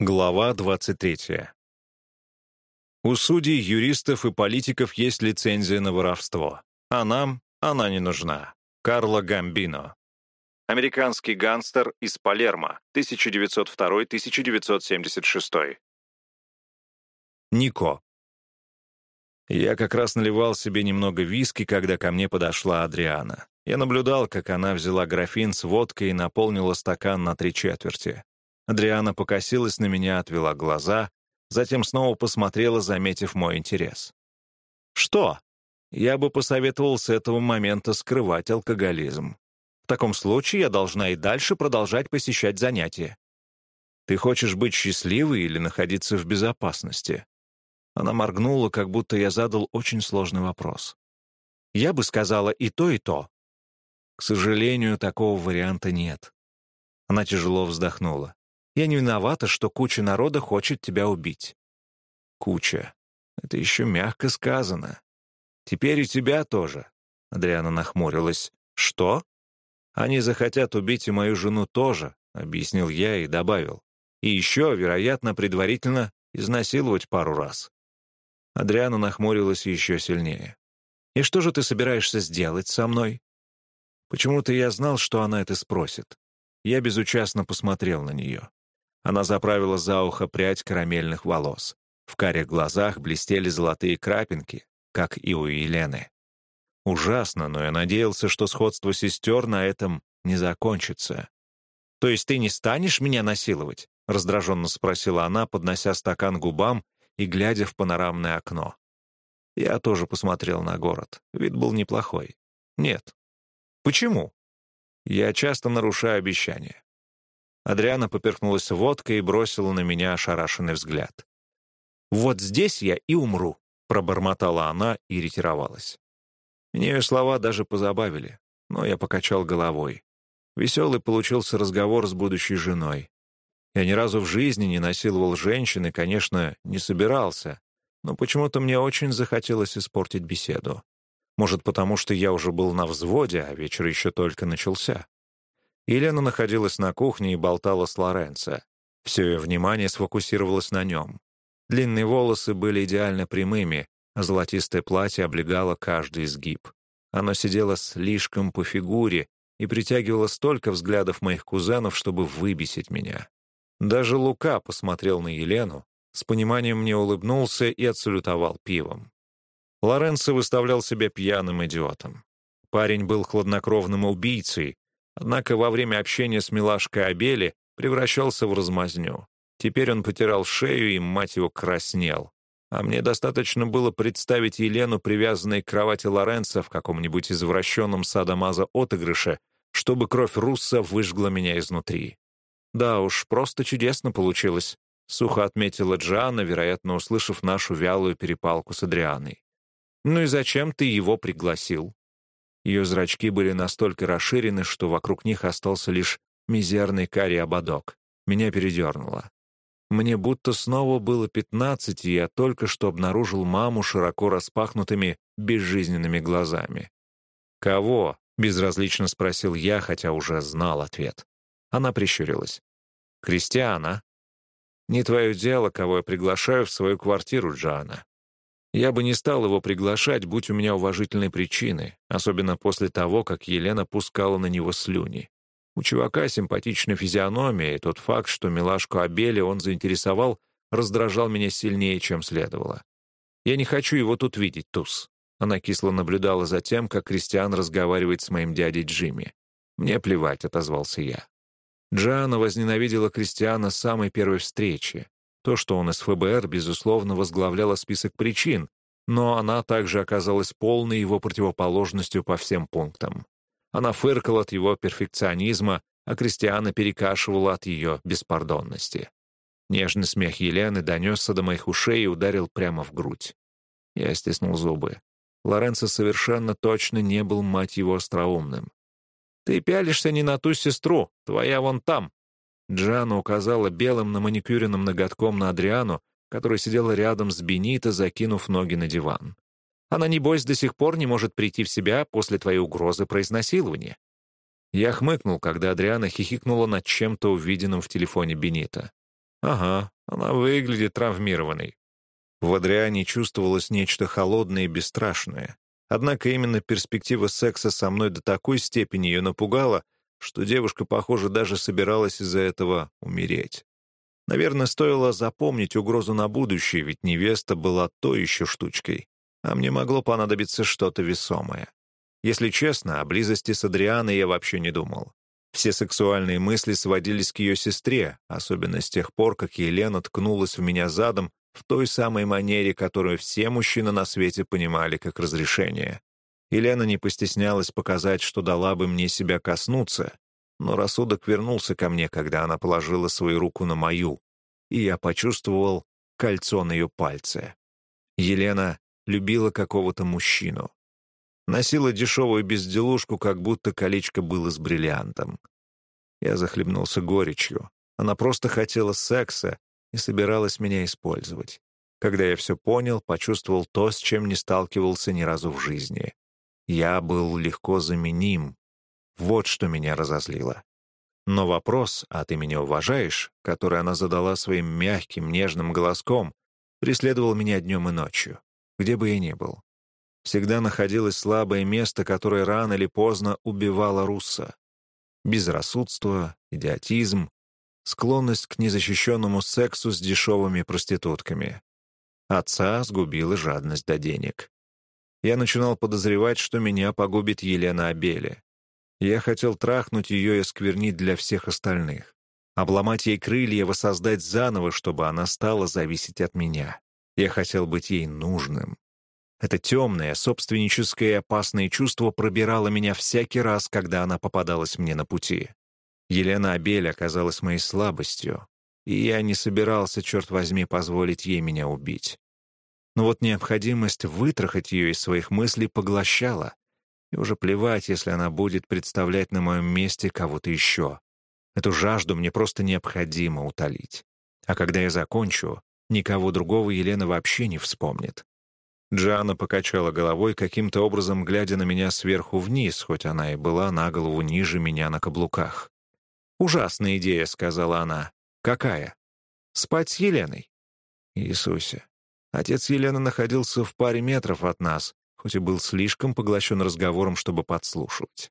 Глава 23. У судей, юристов и политиков есть лицензия на воровство, а нам она не нужна. Карло Гамбино. Американский гангстер из Палермо, 1902-1976. Нико. Я как раз наливал себе немного виски, когда ко мне подошла Адриана. Я наблюдал, как она взяла графин с водкой и наполнила стакан на три четверти. Адриана покосилась на меня, отвела глаза, затем снова посмотрела, заметив мой интерес. «Что?» Я бы посоветовал с этого момента скрывать алкоголизм. В таком случае я должна и дальше продолжать посещать занятия. Ты хочешь быть счастливой или находиться в безопасности? Она моргнула, как будто я задал очень сложный вопрос. Я бы сказала и то, и то. К сожалению, такого варианта нет. Она тяжело вздохнула. Я не виновата, что куча народа хочет тебя убить». «Куча. Это еще мягко сказано. Теперь и тебя тоже». Адриана нахмурилась. «Что?» «Они захотят убить и мою жену тоже», — объяснил я и добавил. «И еще, вероятно, предварительно изнасиловать пару раз». Адриана нахмурилась еще сильнее. «И что же ты собираешься сделать со мной?» Почему-то я знал, что она это спросит. Я безучастно посмотрел на нее. Она заправила за ухо прядь карамельных волос. В карих глазах блестели золотые крапинки, как и у Елены. Ужасно, но я надеялся, что сходство сестер на этом не закончится. «То есть ты не станешь меня насиловать?» — раздраженно спросила она, поднося стакан губам и глядя в панорамное окно. Я тоже посмотрел на город. Вид был неплохой. Нет. Почему? Я часто нарушаю обещания. Адриана поперхнулась водкой и бросила на меня ошарашенный взгляд. «Вот здесь я и умру», — пробормотала она и ретировалась. Мне ее слова даже позабавили, но я покачал головой. Веселый получился разговор с будущей женой. Я ни разу в жизни не насиловал женщин и, конечно, не собирался, но почему-то мне очень захотелось испортить беседу. Может, потому что я уже был на взводе, а вечер еще только начался. Елена находилась на кухне и болтала с Лоренцо. Все ее внимание сфокусировалось на нем. Длинные волосы были идеально прямыми, а золотистое платье облегало каждый изгиб. Оно сидело слишком по фигуре и притягивало столько взглядов моих кузенов, чтобы выбесить меня. Даже Лука посмотрел на Елену, с пониманием мне улыбнулся и отсалютовал пивом. Лоренцо выставлял себя пьяным идиотом. Парень был хладнокровным убийцей, Однако во время общения с милашкой Абели превращался в размазню. Теперь он потирал шею и, мать его, краснел. А мне достаточно было представить Елену, привязанной к кровати Лоренца в каком-нибудь извращенном садомаза отыгрыше, чтобы кровь Русса выжгла меня изнутри. «Да уж, просто чудесно получилось», — сухо отметила Джанна, вероятно, услышав нашу вялую перепалку с Адрианой. «Ну и зачем ты его пригласил?» Ее зрачки были настолько расширены, что вокруг них остался лишь мизерный карий ободок. Меня передернуло. Мне будто снова было пятнадцать, и я только что обнаружил маму широко распахнутыми, безжизненными глазами. «Кого?» — безразлично спросил я, хотя уже знал ответ. Она прищурилась. «Кристиана?» «Не твое дело, кого я приглашаю в свою квартиру, Джоанна. Я бы не стал его приглашать, будь у меня уважительные причины, особенно после того, как Елена пускала на него слюни. У чувака симпатичная физиономия, и тот факт, что милашку Абели он заинтересовал, раздражал меня сильнее, чем следовало. «Я не хочу его тут видеть, Туз». Она кисло наблюдала за тем, как Кристиан разговаривает с моим дядей Джимми. «Мне плевать», — отозвался я. Джоанна возненавидела Кристиана с самой первой встречи. То, что он из ФБР, безусловно, возглавляло список причин, но она также оказалась полной его противоположностью по всем пунктам. Она фыркала от его перфекционизма, а Кристиана перекашивала от ее беспардонности. Нежный смех Елены донесся до моих ушей и ударил прямо в грудь. Я стиснул зубы. Лоренцо совершенно точно не был, мать его, остроумным. «Ты пялишься не на ту сестру, твоя вон там», Джана указала белым на маникюренным ноготком на Адриану, которая сидела рядом с Бенито, закинув ноги на диван. «Она, небось, до сих пор не может прийти в себя после твоей угрозы про изнасилование». Я хмыкнул, когда Адриана хихикнула над чем-то увиденным в телефоне Бенита. Ага, она выглядит травмированной. В Адриане чувствовалось нечто холодное и бесстрашное. Однако именно перспектива секса со мной до такой степени ее напугала, что девушка, похоже, даже собиралась из-за этого умереть. Наверное, стоило запомнить угрозу на будущее, ведь невеста была то еще штучкой, а мне могло понадобиться что-то весомое. Если честно, о близости с Адрианой я вообще не думал. Все сексуальные мысли сводились к ее сестре, особенно с тех пор, как Елена ткнулась в меня задом в той самой манере, которую все мужчины на свете понимали как разрешение. Елена не постеснялась показать, что дала бы мне себя коснуться, но рассудок вернулся ко мне, когда она положила свою руку на мою, и я почувствовал кольцо на ее пальце. Елена любила какого-то мужчину. Носила дешевую безделушку, как будто колечко было с бриллиантом. Я захлебнулся горечью. Она просто хотела секса, и собиралась меня использовать. Когда я все понял, почувствовал то, с чем не сталкивался ни разу в жизни. Я был легко заменим. Вот что меня разозлило. Но вопрос «а ты меня уважаешь?», который она задала своим мягким, нежным голоском, преследовал меня днем и ночью, где бы я ни был. Всегда находилось слабое место, которое рано или поздно убивало Русса. Безрассудство, идиотизм, склонность к незащищенному сексу с дешевыми проститутками. Отца сгубила жадность до денег. Я начинал подозревать, что меня погубит Елена Абели. Я хотел трахнуть ее и осквернить для всех остальных. Обломать ей крылья, воссоздать заново, чтобы она стала зависеть от меня. Я хотел быть ей нужным. Это темное, собственническое и опасное чувство пробирало меня всякий раз, когда она попадалась мне на пути. Елена Абель оказалась моей слабостью, и я не собирался, черт возьми, позволить ей меня убить. Но вот необходимость вытрахать ее из своих мыслей поглощала, и уже плевать, если она будет представлять на моем месте кого-то еще. Эту жажду мне просто необходимо утолить. А когда я закончу, никого другого Елена вообще не вспомнит. Джана покачала головой, каким-то образом глядя на меня сверху вниз, хоть она и была на голову ниже меня на каблуках. «Ужасная идея», — сказала она. «Какая?» «Спать с Еленой». Иисусе. Отец Елены находился в паре метров от нас, хоть и был слишком поглощен разговором, чтобы подслушивать.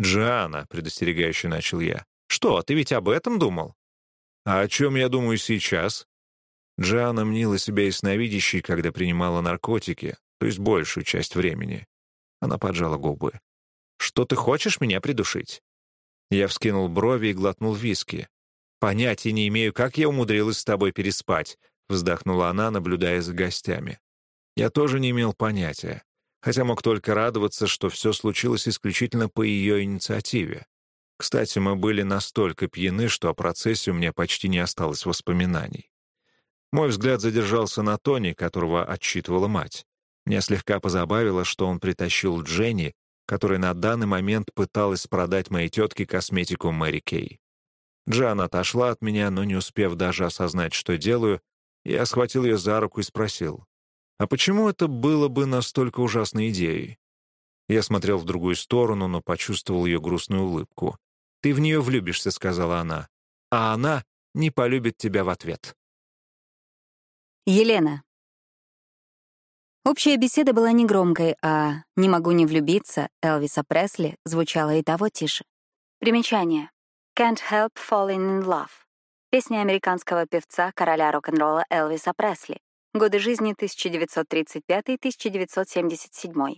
«Джиана», — предостерегающе начал я. «Что, ты ведь об этом думал?» «А о чем я думаю сейчас?» Джиана мнила себя ясновидящей, когда принимала наркотики, то есть большую часть времени. Она поджала губы. «Что ты хочешь меня придушить?» Я вскинул брови и глотнул виски. «Понятия не имею, как я умудрилась с тобой переспать», — вздохнула она, наблюдая за гостями. Я тоже не имел понятия, хотя мог только радоваться, что все случилось исключительно по ее инициативе. Кстати, мы были настолько пьяны, что о процессе у меня почти не осталось воспоминаний. Мой взгляд задержался на Тони, которого отчитывала мать. Меня слегка позабавило, что он притащил Дженни, которая на данный момент пыталась продать моей тетке косметику Мэри Кей. Джан отошла от меня, но не успев даже осознать, что делаю, я схватил ее за руку и спросил, «А почему это было бы настолько ужасной идеей?» Я смотрел в другую сторону, но почувствовал ее грустную улыбку. «Ты в нее влюбишься», — сказала она, «а она не полюбит тебя в ответ». Елена. Общая беседа была негромкой, а «Не могу не влюбиться» Элвиса Пресли звучала и того тише. Примечание. «Can't help falling in love» — песня американского певца, короля рок-н-ролла Элвиса Пресли. Годы жизни 1935-1977.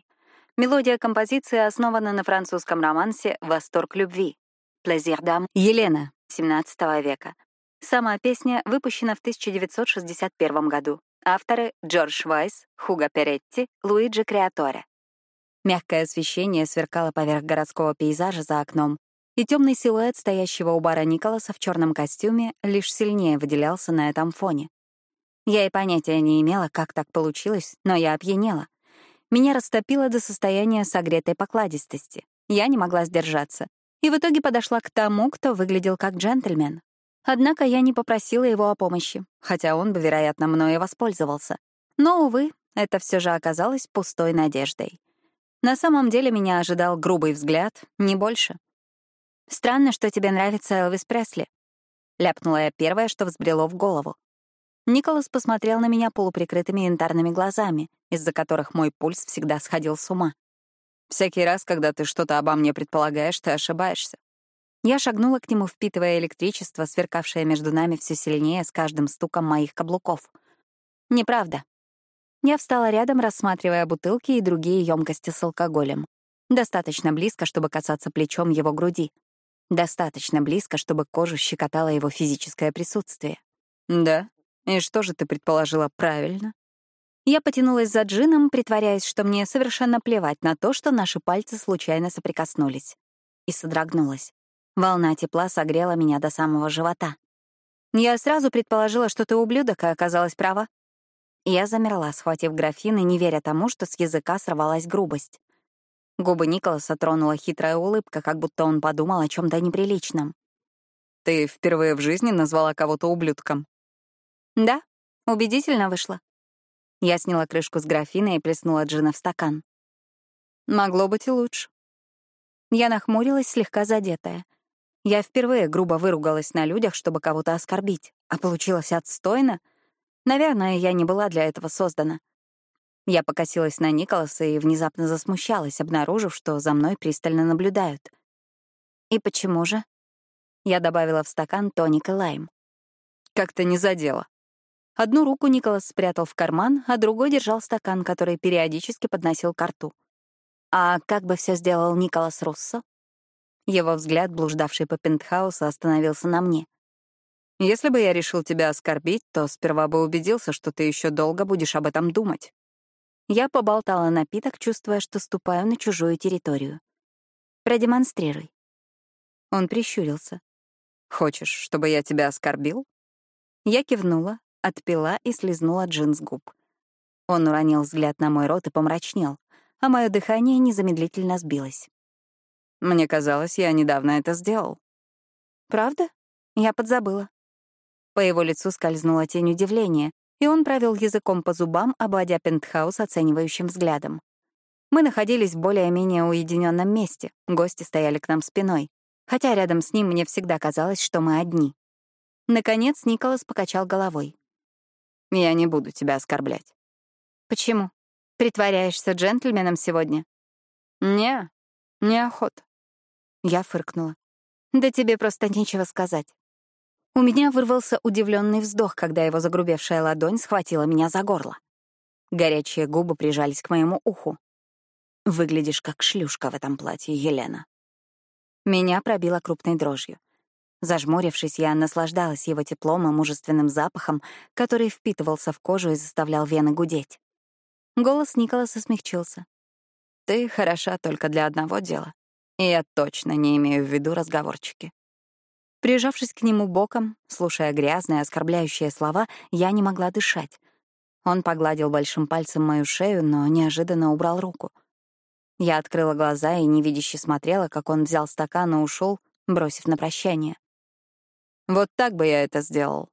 Мелодия композиции основана на французском романсе «Восторг любви» «Плезир дам» Елена, XVII века. Сама песня выпущена в 1961 году. Авторы — Джордж Вайс, Хуго Перетти, Луиджи Креаторе. Мягкое освещение сверкало поверх городского пейзажа за окном, и темный силуэт стоящего у бара Николаса в черном костюме лишь сильнее выделялся на этом фоне. Я и понятия не имела, как так получилось, но я опьянела. Меня растопило до состояния согретой покладистости. Я не могла сдержаться. И в итоге подошла к тому, кто выглядел как джентльмен, Однако я не попросила его о помощи, хотя он бы, вероятно, мною воспользовался. Но, увы, это все же оказалось пустой надеждой. На самом деле меня ожидал грубый взгляд, не больше. «Странно, что тебе нравится Элвис Пресли». — ляпнула я первое, что взбрело в голову. Николас посмотрел на меня полуприкрытыми янтарными глазами, из-за которых мой пульс всегда сходил с ума. «Всякий раз, когда ты что-то обо мне предполагаешь, ты ошибаешься». Я шагнула к нему, впитывая электричество, сверкавшее между нами все сильнее с каждым стуком моих каблуков. «Неправда». Я встала рядом, рассматривая бутылки и другие емкости с алкоголем. Достаточно близко, чтобы касаться плечом его груди. Достаточно близко, чтобы кожу щекотало его физическое присутствие. «Да? И что же ты предположила правильно?» Я потянулась за джином, притворяясь, что мне совершенно плевать на то, что наши пальцы случайно соприкоснулись. И содрогнулась. Волна тепла согрела меня до самого живота. Я сразу предположила, что ты ублюдок, и оказалась права. Я замерла, схватив графин и не веря тому, что с языка сорвалась грубость. Губы Николаса тронула хитрая улыбка, как будто он подумал о чем то неприличном. «Ты впервые в жизни назвала кого-то ублюдком?» «Да, убедительно вышло». Я сняла крышку с графина и плеснула джина в стакан. «Могло быть и лучше». Я нахмурилась, слегка задетая. Я впервые грубо выругалась на людях, чтобы кого-то оскорбить, а получилось отстойно. Наверное, я не была для этого создана. Я покосилась на Николаса и внезапно засмущалась, обнаружив, что за мной пристально наблюдают. «И почему же?» Я добавила в стакан тоник и лайм. «Как-то не задело». Одну руку Николас спрятал в карман, а другой держал стакан, который периодически подносил к рту. «А как бы все сделал Николас Руссо?» Его взгляд, блуждавший по пентхаусу, остановился на мне. «Если бы я решил тебя оскорбить, то сперва бы убедился, что ты еще долго будешь об этом думать». Я поболтала напиток, чувствуя, что ступаю на чужую территорию. «Продемонстрируй». Он прищурился. «Хочешь, чтобы я тебя оскорбил?» Я кивнула, отпила и слезнула джин с губ. Он уронил взгляд на мой рот и помрачнел, а мое дыхание незамедлительно сбилось. «Мне казалось, я недавно это сделал». «Правда? Я подзабыла». По его лицу скользнула тень удивления, и он провел языком по зубам, обводя пентхаус оценивающим взглядом. Мы находились в более-менее уединенном месте, гости стояли к нам спиной, хотя рядом с ним мне всегда казалось, что мы одни. Наконец Николас покачал головой. «Я не буду тебя оскорблять». «Почему? Притворяешься джентльменом сегодня?» «Не, неохота». Я фыркнула. «Да тебе просто нечего сказать». У меня вырвался удивленный вздох, когда его загрубевшая ладонь схватила меня за горло. Горячие губы прижались к моему уху. «Выглядишь как шлюшка в этом платье, Елена». Меня пробило крупной дрожью. Зажмурившись, я наслаждалась его теплом и мужественным запахом, который впитывался в кожу и заставлял вены гудеть. Голос Николаса смягчился. «Ты хороша только для одного дела, и я точно не имею в виду разговорчики». Прижавшись к нему боком, слушая грязные, оскорбляющие слова, я не могла дышать. Он погладил большим пальцем мою шею, но неожиданно убрал руку. Я открыла глаза и невидяще смотрела, как он взял стакан и ушел, бросив на прощание. «Вот так бы я это сделал»,